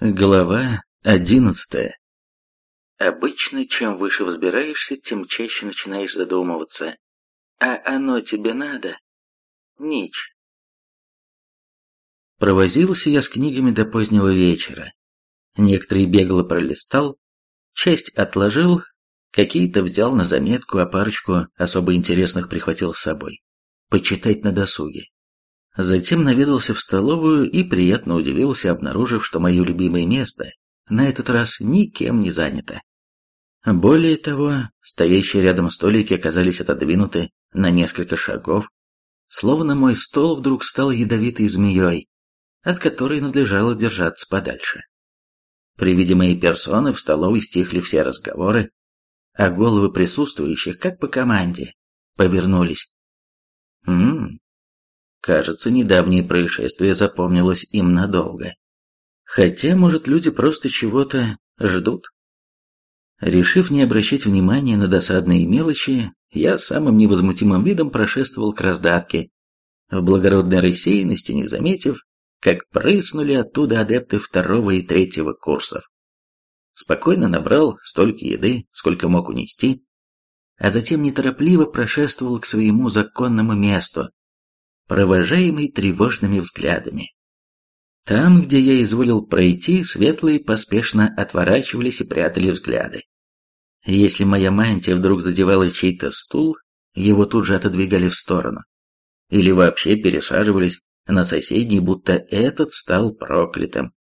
Глава одиннадцатая Обычно, чем выше взбираешься, тем чаще начинаешь задумываться. А оно тебе надо? Нич. Провозился я с книгами до позднего вечера. Некоторые бегло пролистал, часть отложил, какие-то взял на заметку, а парочку особо интересных прихватил с собой. Почитать на досуге. Затем наведался в столовую и приятно удивился, обнаружив, что мое любимое место на этот раз никем не занято. Более того, стоящие рядом столики оказались отодвинуты на несколько шагов, словно мой стол вдруг стал ядовитой змеей, от которой надлежало держаться подальше. При виде моей персоны в столовой стихли все разговоры, а головы присутствующих, как по команде, повернулись. Ммм, Кажется, недавнее происшествие запомнилось им надолго. Хотя, может, люди просто чего-то ждут. Решив не обращать внимания на досадные мелочи, я самым невозмутимым видом прошествовал к раздатке, в благородной рассеянности не заметив, как прыснули оттуда адепты второго и третьего курсов. Спокойно набрал столько еды, сколько мог унести, а затем неторопливо прошествовал к своему законному месту, провожаемый тревожными взглядами. Там, где я изволил пройти, светлые поспешно отворачивались и прятали взгляды. Если моя мантия вдруг задевала чей-то стул, его тут же отодвигали в сторону. Или вообще пересаживались на соседний, будто этот стал проклятым.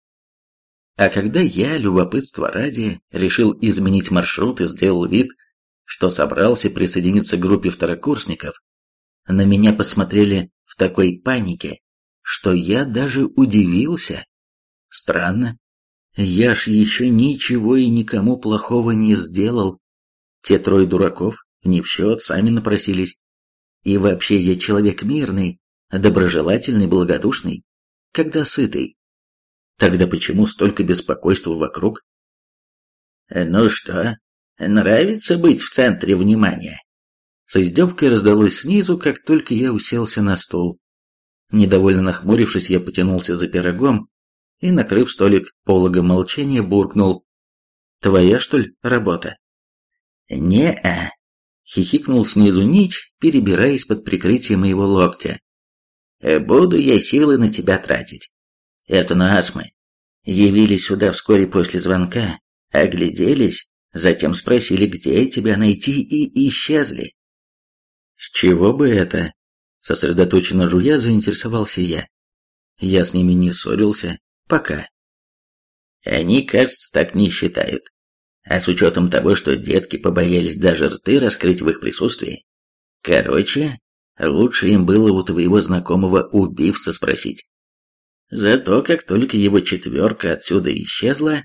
А когда я, любопытство ради, решил изменить маршрут и сделал вид, что собрался присоединиться к группе второкурсников, на меня посмотрели в такой панике, что я даже удивился. Странно. Я ж еще ничего и никому плохого не сделал. Те трое дураков не в счет, сами напросились. И вообще я человек мирный, доброжелательный, благодушный, когда сытый. Тогда почему столько беспокойства вокруг? Ну что, нравится быть в центре внимания? С издевкой раздалось снизу, как только я уселся на стул. Недовольно нахмурившись, я потянулся за пирогом и, накрыв столик пологом молчания, буркнул. «Твоя, что ли, работа?» «Не-а», — хихикнул снизу Нич, перебираясь под прикрытием моего локтя. «Буду я силы на тебя тратить. Это на астмы. Явились сюда вскоре после звонка, огляделись, затем спросили, где тебя найти, и исчезли. С чего бы это? Сосредоточенно жуя, заинтересовался я. Я с ними не ссорился. Пока. Они, кажется, так не считают. А с учетом того, что детки побоялись даже рты раскрыть в их присутствии. Короче, лучше им было у твоего знакомого убивца спросить. Зато как только его четверка отсюда исчезла,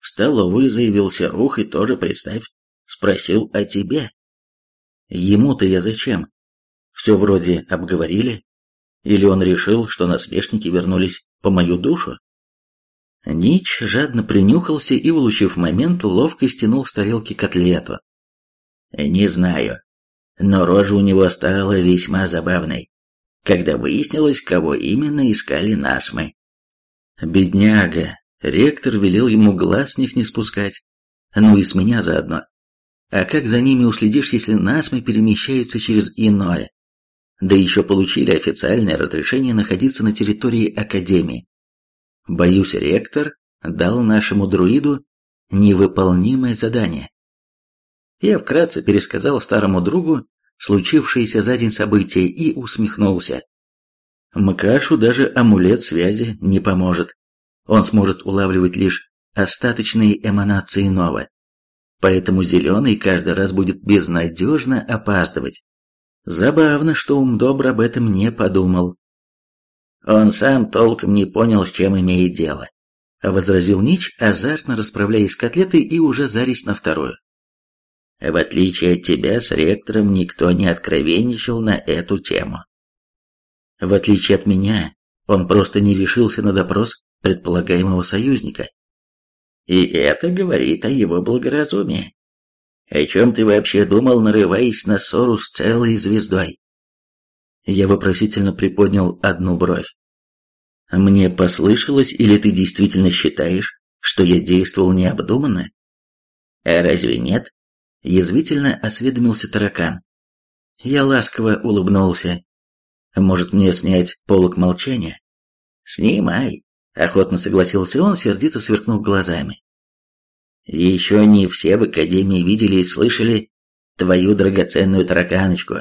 в столовую заявился Рух и тоже, представь, спросил о тебе. Ему-то я зачем? Все вроде обговорили? Или он решил, что насмешники вернулись по мою душу? Нич жадно принюхался и, улучив момент, ловко стянул с тарелки котлету. Не знаю, но рожа у него стала весьма забавной, когда выяснилось, кого именно искали насмы. Бедняга, ректор велел ему глаз с них не спускать, ну и с меня заодно. А как за ними уследишь, если насмы перемещаются через иное? Да еще получили официальное разрешение находиться на территории Академии. Боюсь, ректор дал нашему друиду невыполнимое задание. Я вкратце пересказал старому другу случившееся за день события и усмехнулся. Мкашу даже амулет связи не поможет. Он сможет улавливать лишь остаточные эманации Нова поэтому Зеленый каждый раз будет безнадежно опаздывать. Забавно, что Умдобр об этом не подумал. Он сам толком не понял, с чем имеет дело. Возразил Нич, азартно расправляясь с котлетой и уже зарись на вторую. В отличие от тебя, с ректором никто не откровенничал на эту тему. В отличие от меня, он просто не решился на допрос предполагаемого союзника. И это говорит о его благоразумии. О чем ты вообще думал, нарываясь на ссору с целой звездой? Я вопросительно приподнял одну бровь. Мне послышалось, или ты действительно считаешь, что я действовал необдуманно? А разве нет? Язвительно осведомился таракан. Я ласково улыбнулся. Может мне снять полок молчания? Снимай, охотно согласился он, сердито сверкнув глазами. Еще не все в Академии видели и слышали твою драгоценную тараканочку.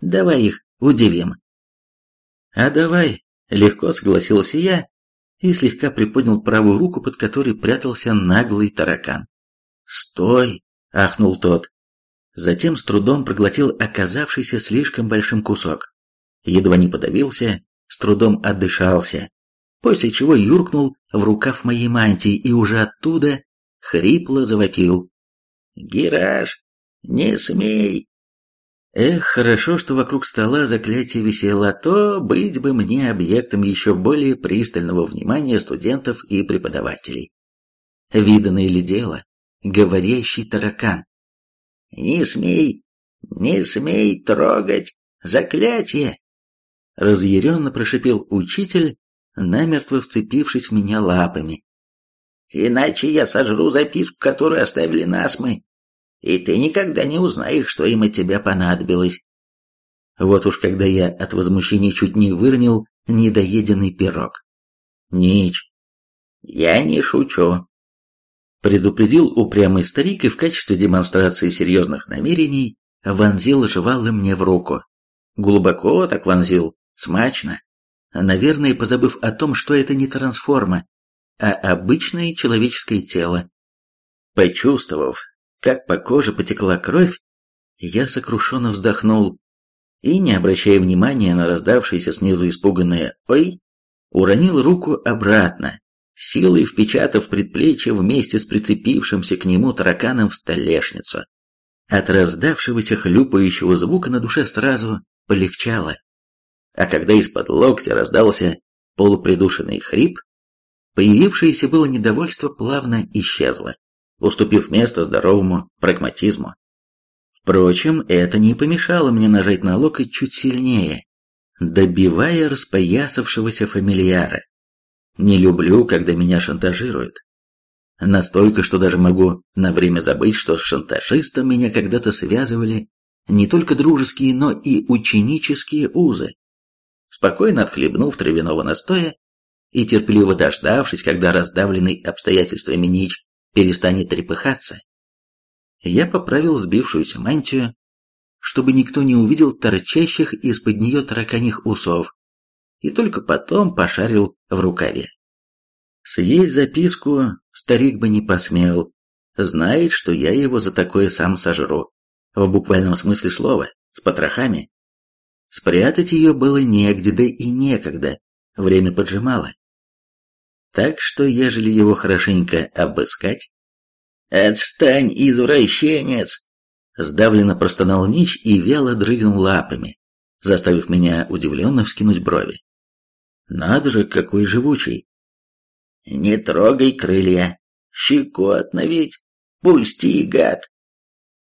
Давай их удивим. А давай, легко согласился я и слегка приподнял правую руку, под которой прятался наглый таракан. «Стой!» — ахнул тот. Затем с трудом проглотил оказавшийся слишком большим кусок. Едва не подавился, с трудом отдышался, после чего юркнул в рукав моей мантии и уже оттуда хрипло завопил. «Гираж, не смей!» Эх, хорошо, что вокруг стола заклятие висело, а то быть бы мне объектом еще более пристального внимания студентов и преподавателей. Виданное ли дело? Говорящий таракан. «Не смей, не смей трогать заклятие!» Разъяренно прошипел учитель, намертво вцепившись в меня лапами. «Иначе я сожру записку, которую оставили насмы и ты никогда не узнаешь, что им от тебя понадобилось. Вот уж когда я от возмущения чуть не выронил недоеденный пирог. Нич, я не шучу. Предупредил упрямый старик и в качестве демонстрации серьезных намерений вонзил жевалы мне в руку. Глубоко так вонзил, смачно. Наверное, позабыв о том, что это не трансформа, а обычное человеческое тело. Почувствовав, как по коже потекла кровь, я сокрушенно вздохнул и, не обращая внимания на раздавшееся снизу испуганное «Ой!», уронил руку обратно, силой впечатав предплечье вместе с прицепившимся к нему тараканом в столешницу. От раздавшегося хлюпающего звука на душе сразу полегчало. А когда из-под локтя раздался полупридушенный хрип, появившееся было недовольство плавно исчезло уступив место здоровому прагматизму. Впрочем, это не помешало мне нажать на локоть чуть сильнее, добивая распоясавшегося фамильяра. Не люблю, когда меня шантажируют. Настолько, что даже могу на время забыть, что с шантажистом меня когда-то связывали не только дружеские, но и ученические узы. Спокойно отхлебнув травяного настоя и терпеливо дождавшись, когда раздавленный обстоятельствами Нич перестанет трепыхаться. Я поправил сбившуюся мантию, чтобы никто не увидел торчащих из-под нее тараканьих усов, и только потом пошарил в рукаве. Съесть записку старик бы не посмел, знает, что я его за такое сам сожру, в буквальном смысле слова, с потрохами. Спрятать ее было негде, да и некогда, время поджимало. Так что, ежели его хорошенько обыскать... «Отстань, извращенец!» Сдавленно простонал Нич и вяло дрыгнул лапами, заставив меня удивленно вскинуть брови. «Надо же, какой живучий!» «Не трогай крылья! Щекотно ведь! Пусти, гад!»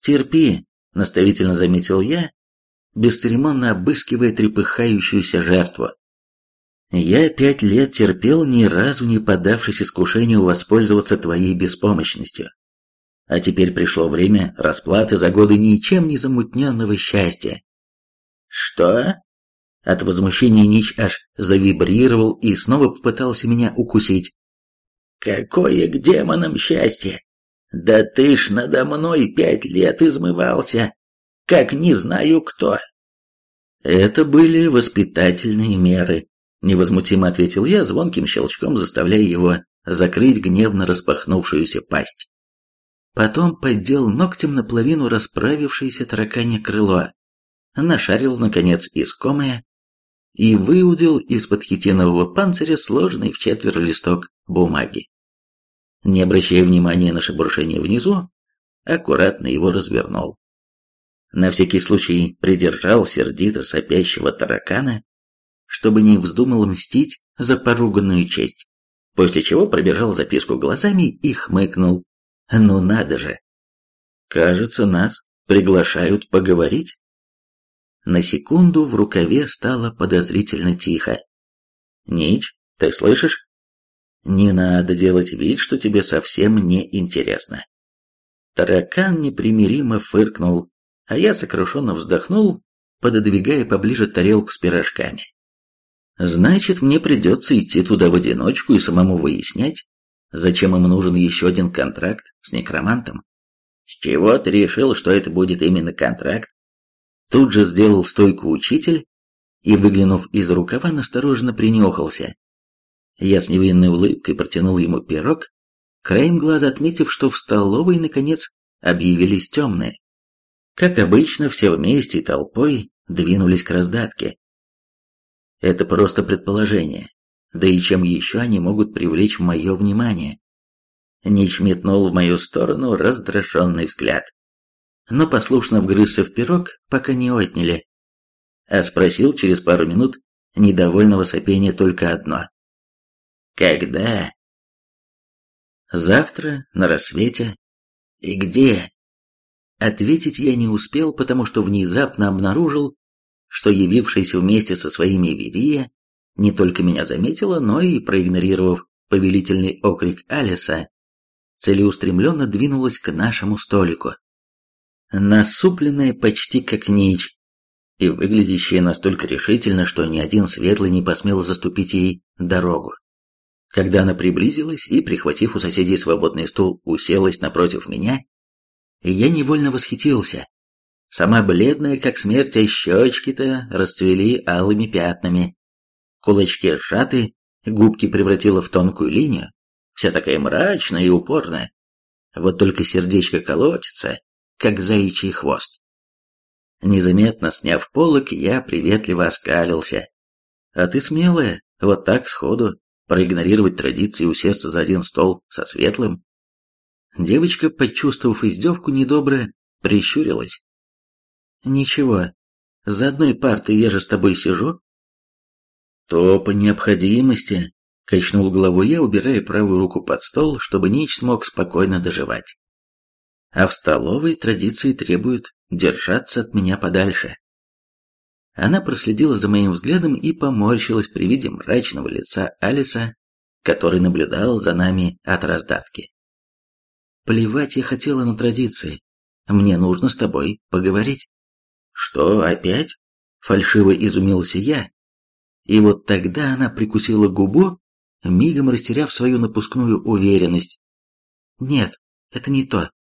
«Терпи!» — наставительно заметил я, бесцеремонно обыскивая трепыхающуюся жертву. Я пять лет терпел, ни разу не поддавшись искушению воспользоваться твоей беспомощностью. А теперь пришло время расплаты за годы ничем не замутненного счастья. Что? От возмущения Нич аж завибрировал и снова попытался меня укусить. Какое к демонам счастье! Да ты ж надо мной пять лет измывался, как не знаю кто. Это были воспитательные меры, Невозмутимо ответил я, звонким щелчком заставляя его закрыть гневно распахнувшуюся пасть. Потом поддел ногтем наполовину расправившееся тараканье крыло, нашарил, наконец, искомое и выудил из-под хитинового панциря сложный в четверо листок бумаги. Не обращая внимания на шебуршение внизу, аккуратно его развернул. На всякий случай придержал сердито сопящего таракана чтобы не вздумал мстить за поруганную честь, после чего пробежал записку глазами и хмыкнул. «Ну надо же! Кажется, нас приглашают поговорить». На секунду в рукаве стало подозрительно тихо. Нич Ты слышишь? Не надо делать вид, что тебе совсем не интересно. Таракан непримиримо фыркнул, а я сокрушенно вздохнул, пододвигая поближе тарелку с пирожками. Значит, мне придется идти туда в одиночку и самому выяснять, зачем им нужен еще один контракт с некромантом. С чего ты решил, что это будет именно контракт? Тут же сделал стойку учитель и, выглянув из рукава, настороженно принюхался. Я с невинной улыбкой протянул ему пирог, краем глаза отметив, что в столовой, наконец, объявились темные. Как обычно, все вместе толпой двинулись к раздатке. Это просто предположение, да и чем еще они могут привлечь мое внимание? Нич метнул в мою сторону раздраженный взгляд, но послушно вгрызся в пирог, пока не отняли, а спросил через пару минут недовольного сопения только одно. «Когда?» «Завтра, на рассвете. И где?» Ответить я не успел, потому что внезапно обнаружил, что явившаяся вместе со своими Верия не только меня заметила, но и, проигнорировав повелительный окрик Алиса, целеустремленно двинулась к нашему столику. Насупленная почти как нич, и выглядящая настолько решительно, что ни один светлый не посмел заступить ей дорогу. Когда она приблизилась и, прихватив у соседей свободный стул, уселась напротив меня, я невольно восхитился. Сама бледная, как смерть, а щечки-то расцвели алыми пятнами. Кулачки сжаты, губки превратила в тонкую линию, вся такая мрачная и упорная. Вот только сердечко колотится, как заячий хвост. Незаметно сняв полок, я приветливо оскалился. А ты смелая, вот так сходу, проигнорировать традиции и усесться за один стол со светлым. Девочка, почувствовав издевку, недобро прищурилась. «Ничего, за одной партой я же с тобой сижу». «То по необходимости», — качнул головой я, убирая правую руку под стол, чтобы Нич смог спокойно доживать. «А в столовой традиции требуют держаться от меня подальше». Она проследила за моим взглядом и поморщилась при виде мрачного лица Алиса, который наблюдал за нами от раздатки. Плевать я хотела на традиции. Мне нужно с тобой поговорить. Что, опять? Фальшиво изумился я. И вот тогда она прикусила губу, мигом растеряв свою напускную уверенность. Нет, это не то.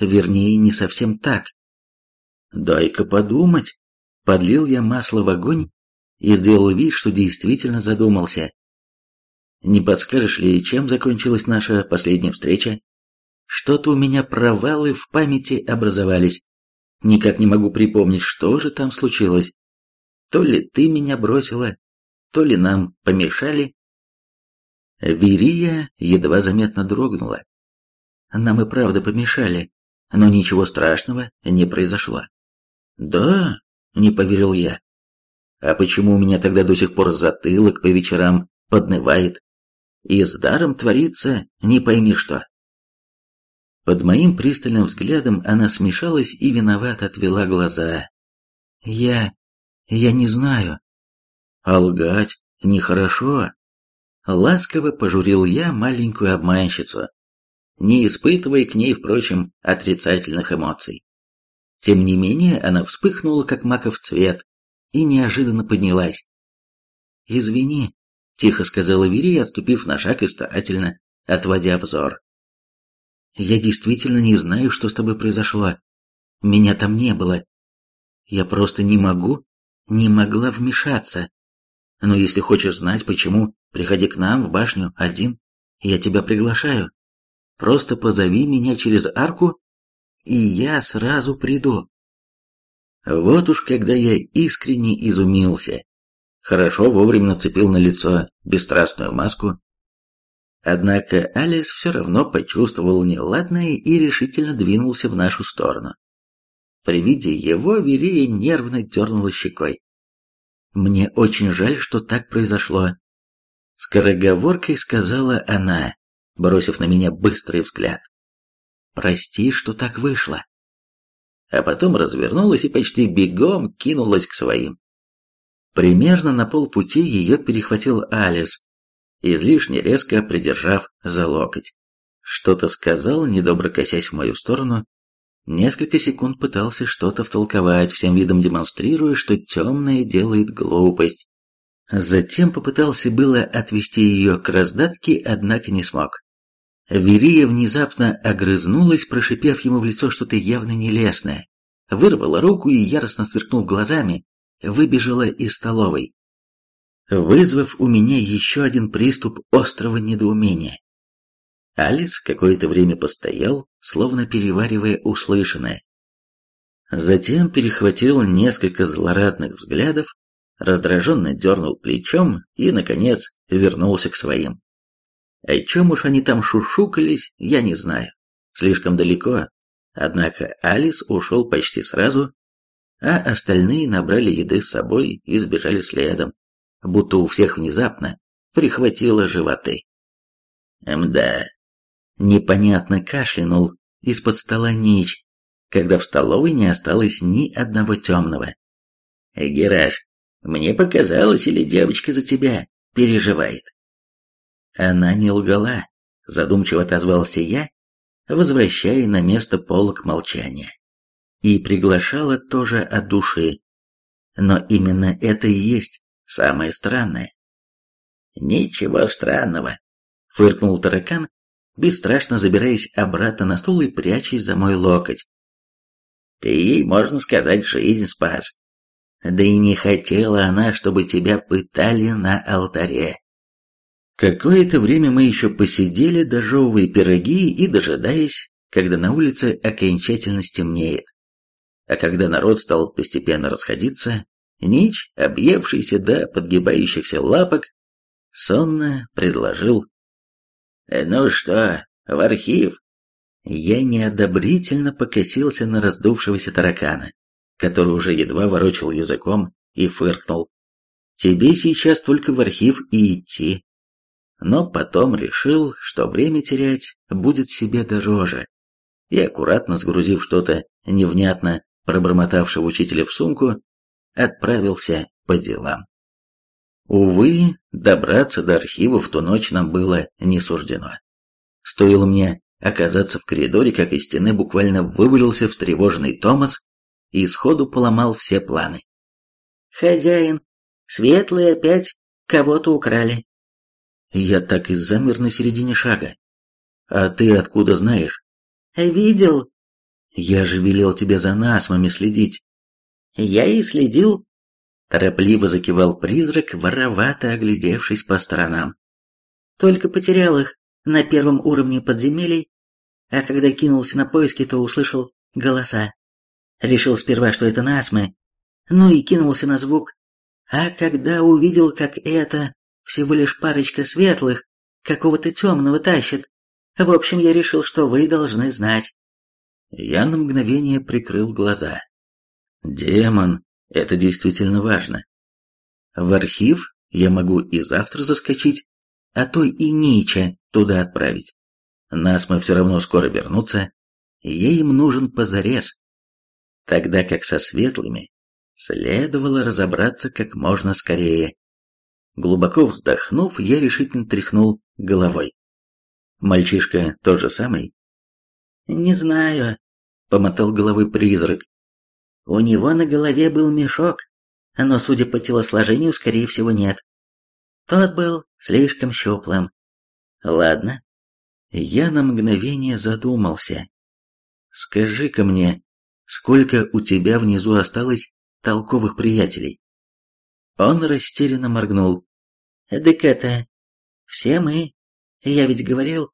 Вернее, не совсем так. Дай-ка подумать. Подлил я масло в огонь и сделал вид, что действительно задумался. Не подскажешь ли, чем закончилась наша последняя встреча? Что-то у меня провалы в памяти образовались. Никак не могу припомнить, что же там случилось. То ли ты меня бросила, то ли нам помешали. Верия едва заметно дрогнула. Нам и правда помешали, но ничего страшного не произошло. Да, не поверил я. А почему у меня тогда до сих пор затылок по вечерам поднывает? И с даром творится не пойми что. Под моим пристальным взглядом она смешалась и виновато отвела глаза. «Я... я не знаю». «А лгать нехорошо». Ласково пожурил я маленькую обманщицу, не испытывая к ней, впрочем, отрицательных эмоций. Тем не менее, она вспыхнула, как маков цвет, и неожиданно поднялась. «Извини», — тихо сказала Вири, отступив на шаг и старательно отводя взор. Я действительно не знаю, что с тобой произошло. Меня там не было. Я просто не могу, не могла вмешаться. Но если хочешь знать, почему, приходи к нам в башню один, я тебя приглашаю. Просто позови меня через арку, и я сразу приду. Вот уж когда я искренне изумился. Хорошо вовремя нацепил на лицо бесстрастную маску Однако Алис все равно почувствовал неладное и решительно двинулся в нашу сторону. При виде его Верия нервно дернула щекой. «Мне очень жаль, что так произошло», — скороговоркой сказала она, бросив на меня быстрый взгляд. «Прости, что так вышло». А потом развернулась и почти бегом кинулась к своим. Примерно на полпути ее перехватил Алис, излишне резко придержав за локоть. Что-то сказал, недобро косясь в мою сторону. Несколько секунд пытался что-то втолковать, всем видом демонстрируя, что темное делает глупость. Затем попытался было отвести ее к раздатке, однако не смог. Верия внезапно огрызнулась, прошипев ему в лицо что-то явно нелестное, вырвала руку и, яростно сверкнув глазами, выбежала из столовой, вызвав у меня еще один приступ острого недоумения. Алис какое-то время постоял, словно переваривая услышанное. Затем перехватил несколько злорадных взглядов, раздраженно дернул плечом и, наконец, вернулся к своим. О чем уж они там шушукались, я не знаю. Слишком далеко. Однако Алис ушел почти сразу, а остальные набрали еды с собой и сбежали следом, будто у всех внезапно прихватило животы. Мда. Непонятно кашлянул из-под стола Нич, когда в столовой не осталось ни одного темного. Гераш, мне показалось, или девочка за тебя переживает. Она не лгала, задумчиво отозвался я, возвращая на место полок молчания. И приглашала тоже от души. Но именно это и есть самое странное. Ничего странного, фыркнул таракан, бесстрашно забираясь обратно на стул и прячась за мой локоть. Ты ей, можно сказать, жизнь спас. Да и не хотела она, чтобы тебя пытали на алтаре. Какое-то время мы еще посидели, дожевывая пироги и дожидаясь, когда на улице окончательно стемнеет. А когда народ стал постепенно расходиться, Нич, объевшийся до подгибающихся лапок, сонно предложил. «Ну что, в архив?» Я неодобрительно покосился на раздувшегося таракана, который уже едва ворочал языком и фыркнул. «Тебе сейчас только в архив и идти, но потом решил, что время терять будет себе дороже, и аккуратно сгрузив что-то невнятно пробормотавшего учителя в сумку, отправился по делам. Увы, добраться до архива в ту ночь нам было не суждено. Стоило мне оказаться в коридоре, как из стены буквально вывалился встревоженный Томас и сходу поломал все планы. «Хозяин, светлые опять кого-то украли», я так и замер на середине шага. А ты откуда знаешь? Видел. Я же велел тебе за насмами следить. Я и следил. Торопливо закивал призрак, воровато оглядевшись по сторонам. Только потерял их на первом уровне подземелий, а когда кинулся на поиски, то услышал голоса. Решил сперва, что это насмы, ну и кинулся на звук. А когда увидел, как это всего лишь парочка светлых, какого-то темного тащит. В общем, я решил, что вы должны знать. Я на мгновение прикрыл глаза. Демон, это действительно важно. В архив я могу и завтра заскочить, а то и Нича туда отправить. Нас мы все равно скоро вернутся, ей им нужен позарез. Тогда как со светлыми следовало разобраться как можно скорее. Глубоко вздохнув, я решительно тряхнул головой. Мальчишка тот же самый? Не знаю, помотал головой призрак. У него на голове был мешок, но, судя по телосложению, скорее всего, нет. Тот был слишком щуплым. Ладно. Я на мгновение задумался. Скажи-ка мне, сколько у тебя внизу осталось толковых приятелей? Он растерянно моргнул. «Так это... все мы. Я ведь говорил,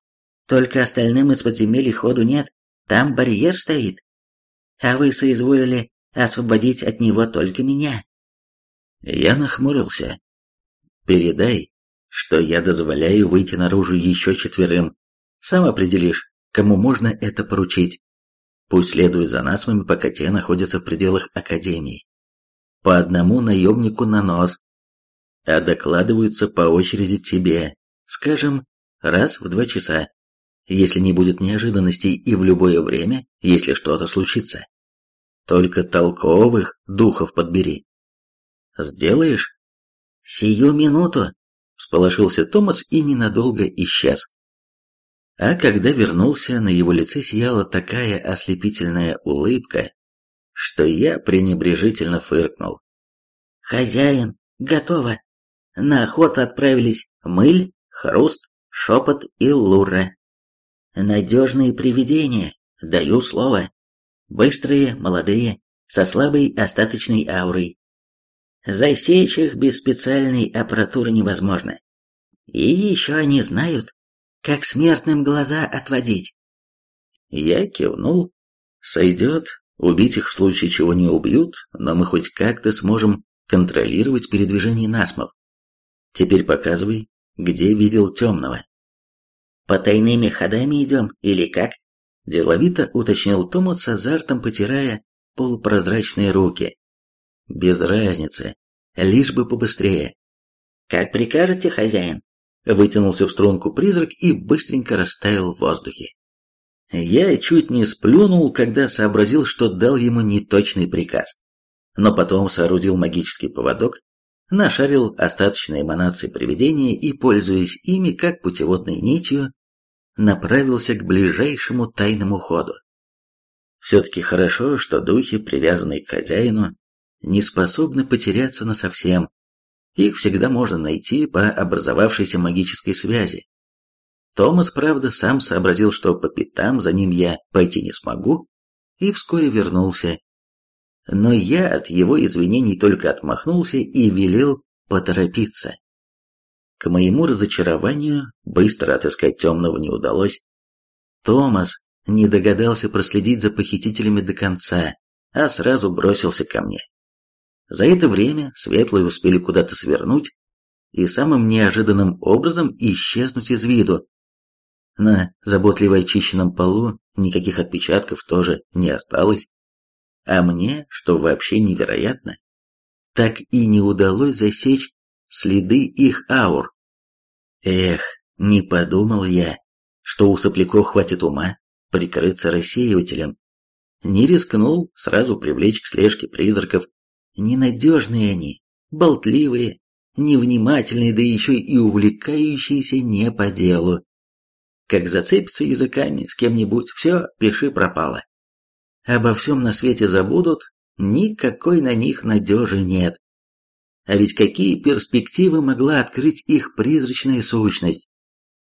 только остальным из подземелий ходу нет, там барьер стоит. А вы соизволили освободить от него только меня». Я нахмурился. «Передай, что я дозволяю выйти наружу еще четверым. Сам определишь, кому можно это поручить. Пусть следует за насмами, пока те находятся в пределах Академии по одному наемнику на нос, а докладываются по очереди тебе, скажем, раз в два часа, если не будет неожиданностей и в любое время, если что-то случится. Только толковых духов подбери. Сделаешь? Сию минуту, Сполошился Томас и ненадолго исчез. А когда вернулся, на его лице сияла такая ослепительная улыбка, что я пренебрежительно фыркнул. «Хозяин, готово. На охоту отправились Мыль, Хруст, Шепот и Лура. Надежные привидения, даю слово. Быстрые, молодые, со слабой остаточной аурой. Засечь их без специальной аппаратуры невозможно. И еще они знают, как смертным глаза отводить. Я кивнул. Сойдет, убить их в случае чего не убьют, но мы хоть как-то сможем контролировать передвижение насмов. Теперь показывай, где видел темного. По тайными ходами идем, или как? Деловито уточнил Томат с азартом, потирая полупрозрачные руки. Без разницы, лишь бы побыстрее. Как прикажете, хозяин? Вытянулся в струнку призрак и быстренько растаял в воздухе. Я чуть не сплюнул, когда сообразил, что дал ему неточный приказ. Но потом соорудил магический поводок, нашарил остаточные эманации привидения и, пользуясь ими как путеводной нитью, направился к ближайшему тайному ходу. Все-таки хорошо, что духи, привязанные к хозяину, не способны потеряться насовсем. Их всегда можно найти по образовавшейся магической связи. Томас, правда, сам сообразил, что по пятам за ним я пойти не смогу, и вскоре вернулся. Но я от его извинений только отмахнулся и велел поторопиться. К моему разочарованию, быстро отыскать темного не удалось. Томас не догадался проследить за похитителями до конца, а сразу бросился ко мне. За это время светлые успели куда-то свернуть и самым неожиданным образом исчезнуть из виду. На заботливо очищенном полу никаких отпечатков тоже не осталось. А мне, что вообще невероятно, так и не удалось засечь следы их аур. Эх, не подумал я, что у сопляков хватит ума прикрыться рассеивателем. Не рискнул сразу привлечь к слежке призраков. Ненадежные они, болтливые, невнимательные, да еще и увлекающиеся не по делу. Как зацепятся языками с кем-нибудь, все, пиши пропало. Обо всем на свете забудут, никакой на них надежи нет. А ведь какие перспективы могла открыть их призрачная сущность,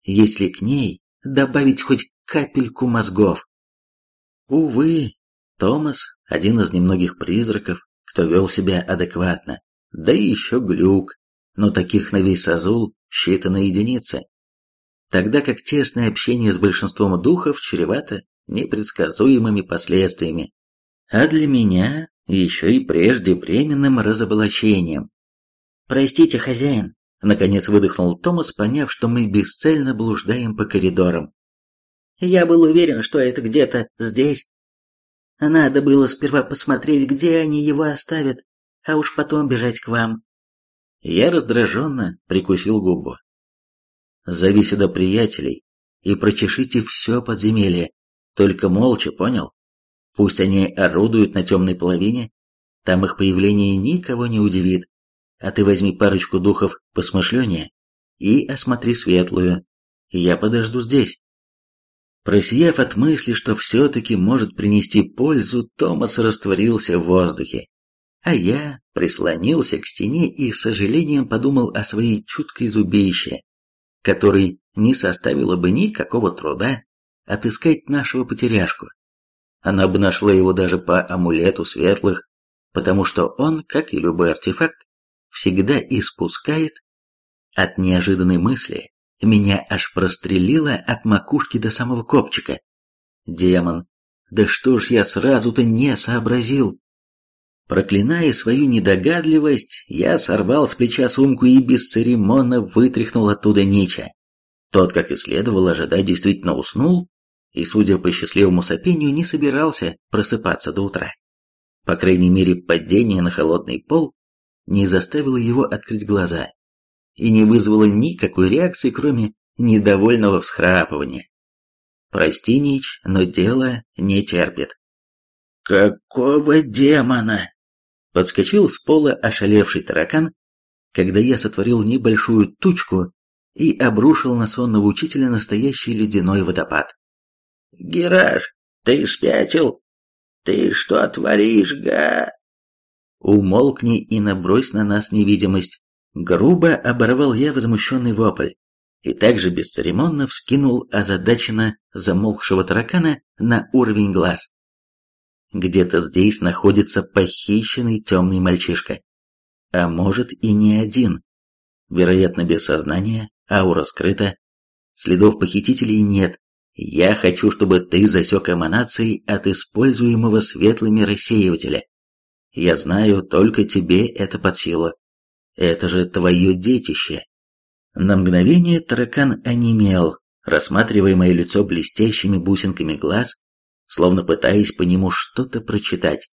если к ней добавить хоть капельку мозгов? Увы, Томас – один из немногих призраков, кто вел себя адекватно, да и еще глюк, но таких на весь Азул считаны единицы. Тогда как тесное общение с большинством духов чревато непредсказуемыми последствиями, а для меня еще и преждевременным разоблачением. «Простите, хозяин», — наконец выдохнул Томас, поняв, что мы бесцельно блуждаем по коридорам. «Я был уверен, что это где-то здесь. Надо было сперва посмотреть, где они его оставят, а уж потом бежать к вам». Я раздраженно прикусил губу. «Зови сюда приятелей и прочешите все подземелье, только молча, понял? Пусть они орудуют на темной половине, там их появление никого не удивит а ты возьми парочку духов посмышленнее и осмотри светлую. Я подожду здесь. Просияв от мысли, что все-таки может принести пользу, Томас растворился в воздухе. А я прислонился к стене и с сожалением подумал о своей чуткой зубище, которой не составило бы никакого труда отыскать нашего потеряшку. Она бы нашла его даже по амулету светлых, потому что он, как и любой артефакт, всегда испускает от неожиданной мысли. Меня аж прострелило от макушки до самого копчика. Демон, да что ж я сразу-то не сообразил? Проклиная свою недогадливость, я сорвал с плеча сумку и бесцеремонно вытряхнул оттуда Нича. Тот, как и следовало ожидать, действительно уснул, и, судя по счастливому сопению, не собирался просыпаться до утра. По крайней мере, падение на холодный пол не заставило его открыть глаза и не вызвало никакой реакции, кроме недовольного всхрапывания. «Прости, Нич, но дело не терпит». «Какого демона?» Подскочил с пола ошалевший таракан, когда я сотворил небольшую тучку и обрушил на сонного учителя настоящий ледяной водопад. «Гераж, ты спятил? Ты что творишь, га?» «Умолкни и набрось на нас невидимость!» Грубо оборвал я возмущенный вопль и также бесцеремонно вскинул озадаченно замолкшего таракана на уровень глаз. Где-то здесь находится похищенный темный мальчишка. А может и не один. Вероятно, без сознания, аура скрыта, следов похитителей нет. Я хочу, чтобы ты засек эманации от используемого светлыми рассеивателя. Я знаю, только тебе это под силу. Это же твое детище. На мгновение таракан онемел, рассматривая мое лицо блестящими бусинками глаз, словно пытаясь по нему что-то прочитать.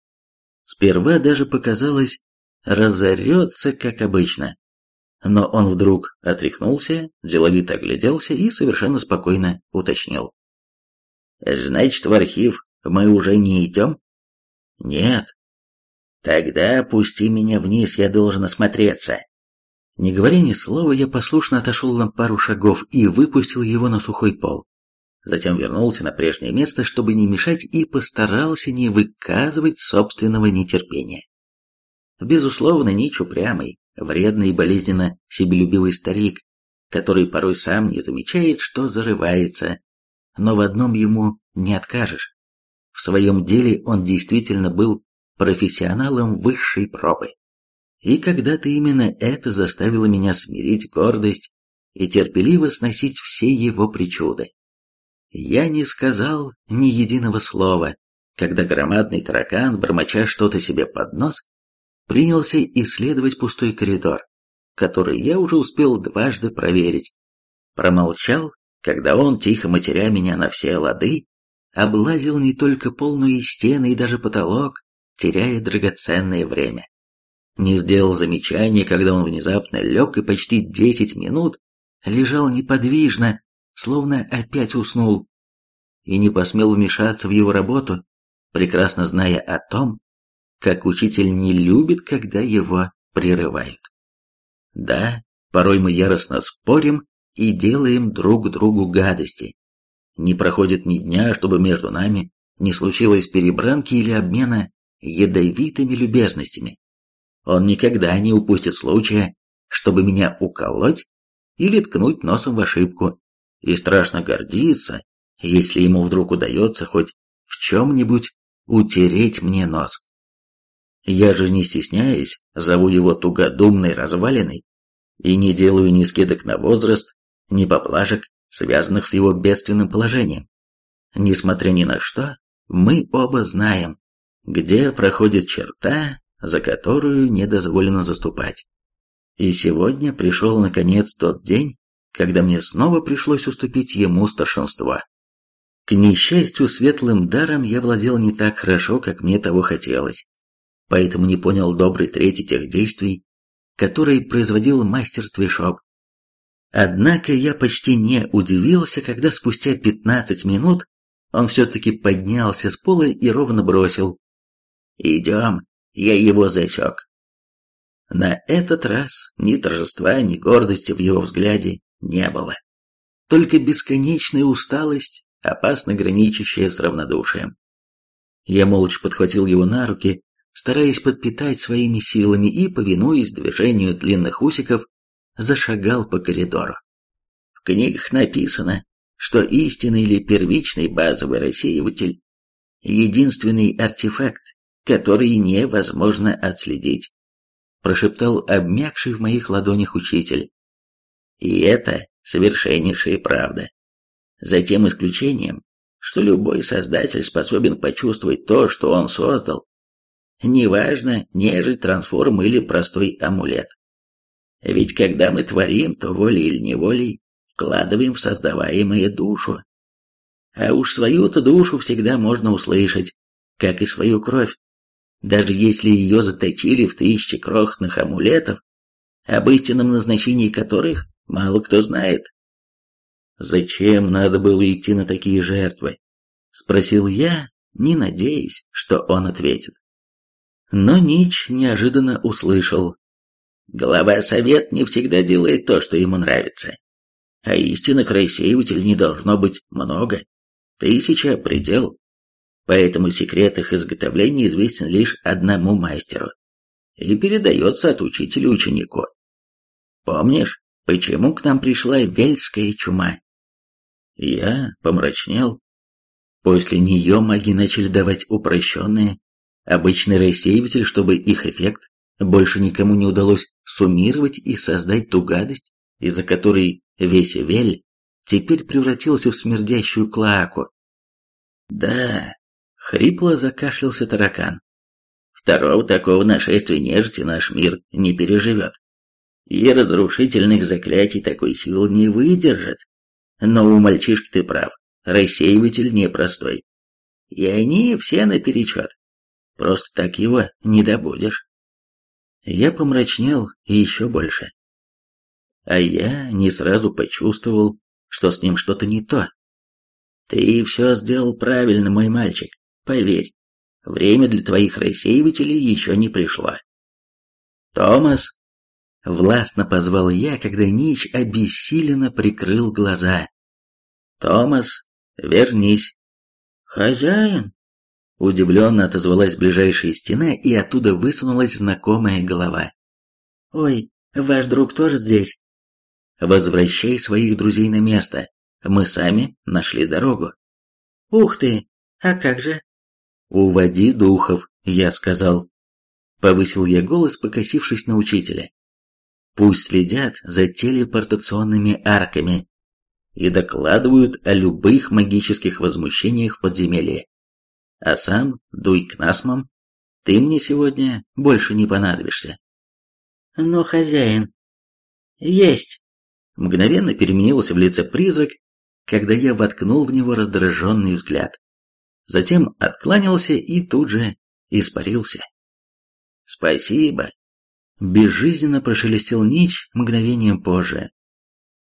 Сперва даже показалось, разорется, как обычно. Но он вдруг отряхнулся, деловито огляделся и совершенно спокойно уточнил. «Значит, в архив мы уже не идем?» «Нет». «Тогда пусти меня вниз, я должен осмотреться». Не говоря ни слова, я послушно отошел на пару шагов и выпустил его на сухой пол. Затем вернулся на прежнее место, чтобы не мешать, и постарался не выказывать собственного нетерпения. Безусловно, Нич упрямый, вредный и болезненно себелюбивый старик, который порой сам не замечает, что зарывается, но в одном ему не откажешь. В своем деле он действительно был профессионалом высшей пробы. И когда-то именно это заставило меня смирить гордость и терпеливо сносить все его причуды. Я не сказал ни единого слова, когда громадный таракан, бормоча что-то себе под нос, принялся исследовать пустой коридор, который я уже успел дважды проверить. Промолчал, когда он, тихо матеря меня на все лады, облазил не только пол, но и стены, и даже потолок, теряя драгоценное время. Не сделал замечания, когда он внезапно лег и почти десять минут лежал неподвижно, словно опять уснул, и не посмел вмешаться в его работу, прекрасно зная о том, как учитель не любит, когда его прерывают. Да, порой мы яростно спорим и делаем друг другу гадости. Не проходит ни дня, чтобы между нами не случилось перебранки или обмена ядовитыми любезностями. Он никогда не упустит случая, чтобы меня уколоть или ткнуть носом в ошибку, и страшно гордится, если ему вдруг удается хоть в чем-нибудь утереть мне нос. Я же не стесняясь, зову его тугодумной развалиной и не делаю ни скидок на возраст, ни поплажек, связанных с его бедственным положением. Несмотря ни на что, мы оба знаем, где проходит черта, за которую не дозволено заступать. И сегодня пришел наконец тот день, когда мне снова пришлось уступить ему старшинство. К несчастью, светлым даром я владел не так хорошо, как мне того хотелось поэтому не понял добрый третий тех действий, которые производил мастер Твишоп. Однако я почти не удивился, когда спустя 15 минут он все-таки поднялся с пола и ровно бросил. «Идем, я его засек». На этот раз ни торжества, ни гордости в его взгляде не было. Только бесконечная усталость, опасно граничащая с равнодушием. Я молча подхватил его на руки стараясь подпитать своими силами и, повинуясь движению длинных усиков, зашагал по коридору. В книгах написано, что истинный или первичный базовый рассеиватель — единственный артефакт, который невозможно отследить, прошептал обмякший в моих ладонях учитель. И это совершеннейшая правда. За тем исключением, что любой создатель способен почувствовать то, что он создал, Неважно, нежить, трансформ или простой амулет. Ведь когда мы творим, то волей или неволей вкладываем в создаваемое душу. А уж свою-то душу всегда можно услышать, как и свою кровь. Даже если ее заточили в тысячи крохотных амулетов, об истинном назначении которых мало кто знает. «Зачем надо было идти на такие жертвы?» — спросил я, не надеясь, что он ответит. Но Нич неожиданно услышал. Глава совет не всегда делает то, что ему нравится. А истинных рассеивателей не должно быть много. Тысяча – предел. Поэтому секрет их изготовления известен лишь одному мастеру и передается от учителя ученику. Помнишь, почему к нам пришла вельская чума? Я помрачнел. После нее маги начали давать упрощенные, обычный рассеиватель, чтобы их эффект больше никому не удалось суммировать и создать ту гадость, из-за которой весь Вель теперь превратился в смердящую клоаку. Да, хрипло закашлялся таракан. Второго такого нашествия нежити наш мир не переживет. И разрушительных заклятий такой силы не выдержит. Но у мальчишки ты прав, рассеиватель непростой. И они все наперечет. Просто так его не добудешь. Я помрачнел еще больше. А я не сразу почувствовал, что с ним что-то не то. Ты все сделал правильно, мой мальчик, поверь. Время для твоих рассеивателей еще не пришло. Томас, властно позвал я, когда Нич обессиленно прикрыл глаза. Томас, вернись. Хозяин, удивленно отозвалась ближайшая стена, и оттуда высунулась знакомая голова. Ой, ваш друг тоже здесь? Возвращай своих друзей на место. Мы сами нашли дорогу. Ух ты, а как же? «Уводи духов», — я сказал. Повысил я голос, покосившись на учителя. Пусть следят за телепортационными арками и докладывают о любых магических возмущениях в подземелье. А сам дуй к насмам. Ты мне сегодня больше не понадобишься. Но хозяин... Есть! Мгновенно переменился в лице призрак, когда я воткнул в него раздраженный взгляд затем откланялся и тут же испарился. «Спасибо!» — безжизненно прошелестел Нич мгновением позже.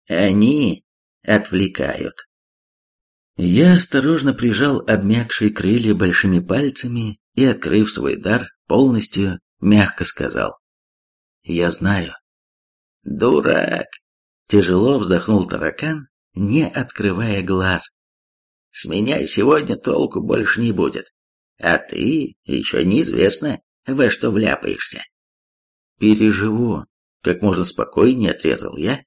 «Они отвлекают». Я осторожно прижал обмякшие крылья большими пальцами и, открыв свой дар полностью, мягко сказал. «Я знаю». «Дурак!» — тяжело вздохнул таракан, не открывая глаз. С меня сегодня толку больше не будет. А ты еще неизвестно, во что вляпаешься. Переживу, как можно спокойнее отрезал я,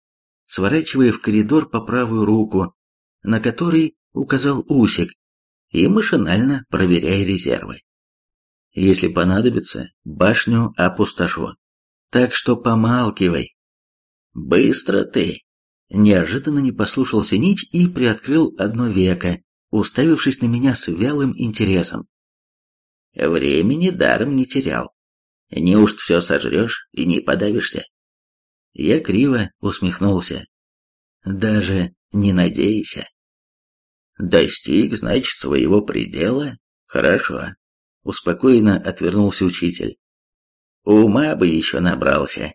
сворачивая в коридор по правую руку, на который указал Усик, и машинально проверяя резервы. Если понадобится, башню опустошу. Так что помалкивай. Быстро ты. Неожиданно не послушался Нич и приоткрыл одно веко, уставившись на меня с вялым интересом. Времени даром не терял. Неужто все сожрешь и не подавишься? Я криво усмехнулся. Даже не надейся. Достиг, значит, своего предела? Хорошо. Успокоенно отвернулся учитель. Ума бы еще набрался.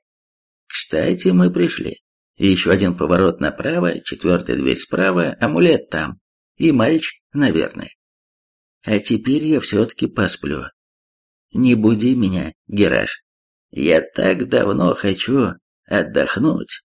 Кстати, мы пришли. Еще один поворот направо, четвертая дверь справа, амулет там. И мальчик, наверное. А теперь я все-таки посплю. Не буди меня, Гераш. Я так давно хочу отдохнуть.